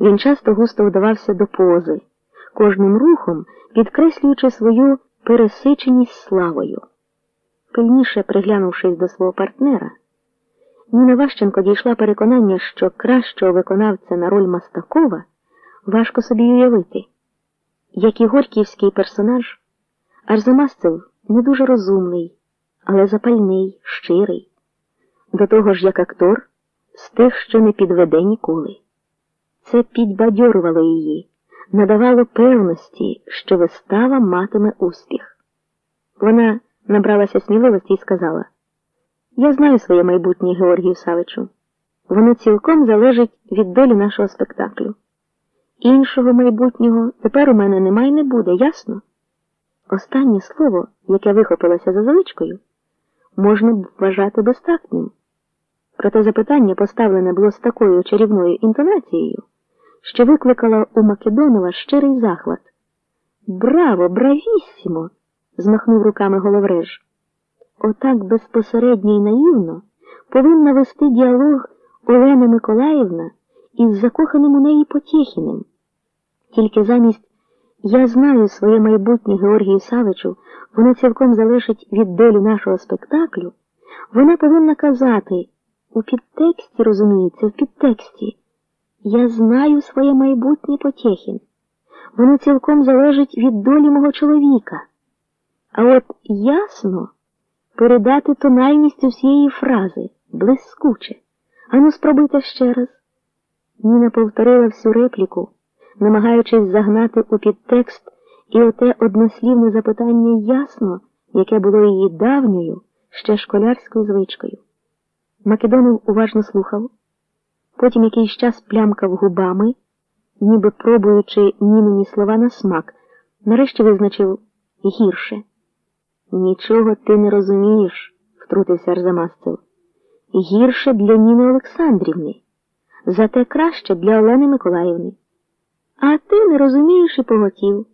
Він часто густо вдавався до пози, кожним рухом підкреслюючи свою пересиченість славою. Пильніше приглянувшись до свого партнера, Ніна Ващенко дійшла переконання, що кращого виконавця на роль Мастакова важко собі уявити. Як і горьківський персонаж, Арзамасцев не дуже розумний, але запальний, щирий. До того ж, як актор, з тих, що не підведе ніколи. Це підбадьорувало її, надавало певності, що вистава матиме успіх. Вона набралася сміливості і сказала: Я знаю своє майбутнє Георгію Савичу. Воно цілком залежить від долі нашого спектаклю. Іншого майбутнього тепер у мене немає і не буде, ясно? Останнє слово, яке вихопилося за звичкою, можна б вважати безтактним. Проте запитання поставлене було з такою чарівною інтонацією, що викликало у Македонова щирий захват. Браво, бравіссімо! змахнув руками головреж. Отак безпосередньо і наївно повинна вести діалог Олена Миколаївна із закоханим у неї Потєхіним. Тільки замість я знаю своє майбутнє Георгію Савичу, воно цілком залежить від долі нашого спектаклю, вона повинна казати у підтексті, розуміється, в підтексті. Я знаю своє майбутнє Потєхін. Воно цілком залежить від долі мого чоловіка. А от ясно передати тональність усієї фрази, блискуче. Ану, спробуйте ще раз. Ніна повторила всю репліку, намагаючись загнати у підтекст і оте однослівне запитання ясно, яке було її давньою, ще школярською звичкою. Македонов уважно слухав, потім якийсь час плямкав губами, ніби пробуючи німені слова на смак, нарешті визначив гірше. Нічого ти не розумієш, втрутився Арзамасцев. Гірше для Ніни Олександрівни, зате краще для Олени Миколаївни. А ти не розумієш і поготів.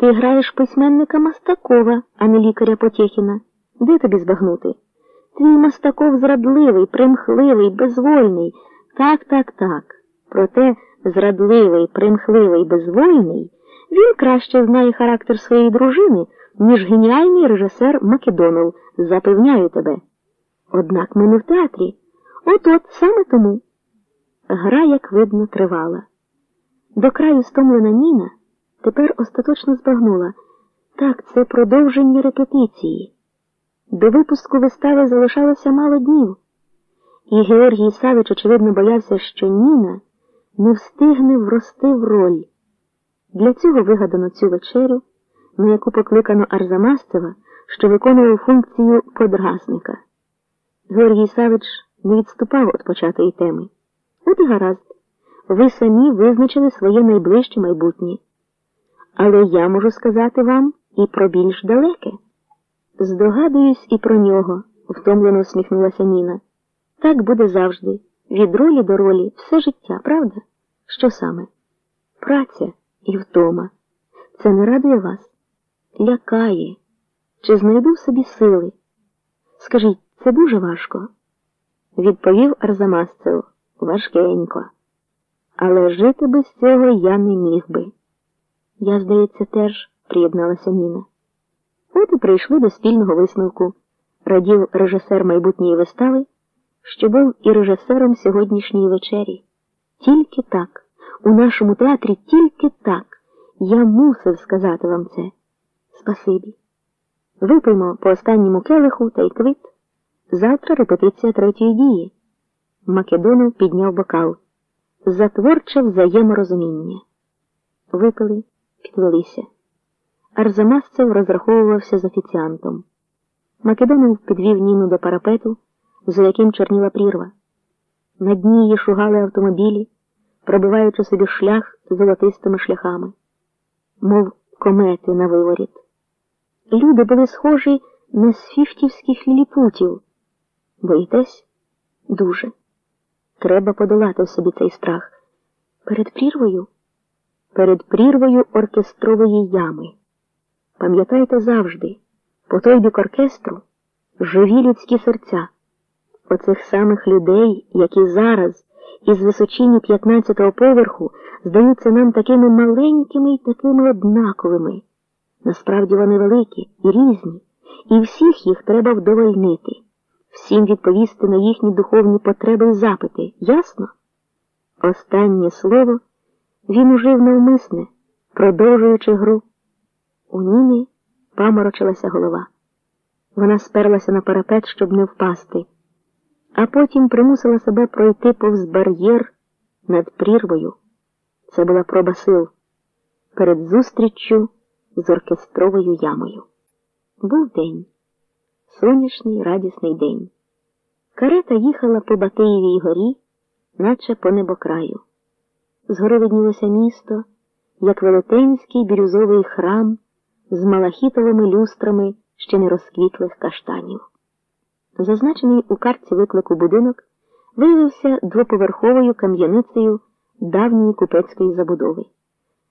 Ти граєш письменника Мастакова, а не лікаря Потєхіна. Де тобі збагнути? Твій Мастаков зрадливий, примхливий, безвольний. Так, так, так. Проте зрадливий, примхливий, безвольний, він краще знає характер своєї дружини, ніж геніальний режисер Македонов, запевняю тебе. Однак ми не в театрі. От-от саме тому. Гра, як видно, тривала. До краю стомлена Ніна тепер остаточно збагнула. Так, це продовження репетиції. До випуску вистави залишалося мало днів, і Георгій Савич, очевидно, боявся, що Ніна не встигне врости в роль. Для цього вигадано цю вечерю, на яку покликано Арзамасцева, що виконував функцію подразника. Георгій Савич не відступав від початої теми. От і гаразд, ви самі визначили своє найближче майбутнє. Але я можу сказати вам і про більш далеке. Здогадуюсь і про нього, втомлено усміхнулася Ніна. Так буде завжди, від ролі до ролі, все життя, правда? Що саме? Праця і втома. Це не радує вас? Лякає. Чи знайду в собі сили? Скажіть, це дуже важко? Відповів Арзамасцев важкенько. Але жити без цього я не міг би. Я, здається, теж приєдналася Ніна. От і прийшли до спільного висновку, радів режисер майбутньої вистави, що був і режисером сьогоднішньої вечері. Тільки так, у нашому театрі тільки так. Я мусив сказати вам це. Спасибі. Випиймо по останньому келиху та й квит. Завтра репетиція третьої дії. Македонов підняв бокал. За творче взаєморозуміння. Випили, підвелися. Арзамасцев розраховувався з офіціантом. Македонов підвів Ніну до парапету, за яким чорніла прірва. На дні її шугали автомобілі, пробиваючи собі шлях золотистими шляхами, мов комети на виворіт. Люди були схожі на сфіфтівських ліліпутів. Боїтесь? Дуже. Треба подолати собі цей страх. Перед прірвою? Перед прірвою оркестрової ями. Пам'ятайте завжди, по той бік оркестру живі людські серця, оцих самих людей, які зараз із височині 15-го поверху здаються нам такими маленькими і такими однаковими. Насправді вони великі і різні, і всіх їх треба вдовольнити, всім відповісти на їхні духовні потреби і запити, ясно? Останнє слово він ужив навмисне, продовжуючи гру. У Ніни паморочилася голова. Вона сперлася на парапет, щоб не впасти, а потім примусила себе пройти повз бар'єр над прірвою. Це була проба сил перед зустріччю з оркестровою ямою. Був день, сонячний, радісний день. Карета їхала по Батиєвій горі, наче по небокраю. Згори виднілося місто, як велетенський бірюзовий храм з малахітовими люстрами ще не розквітлих каштанів. Зазначений у картці виклику будинок виявився двоповерховою кам'яницею давньої купецької забудови.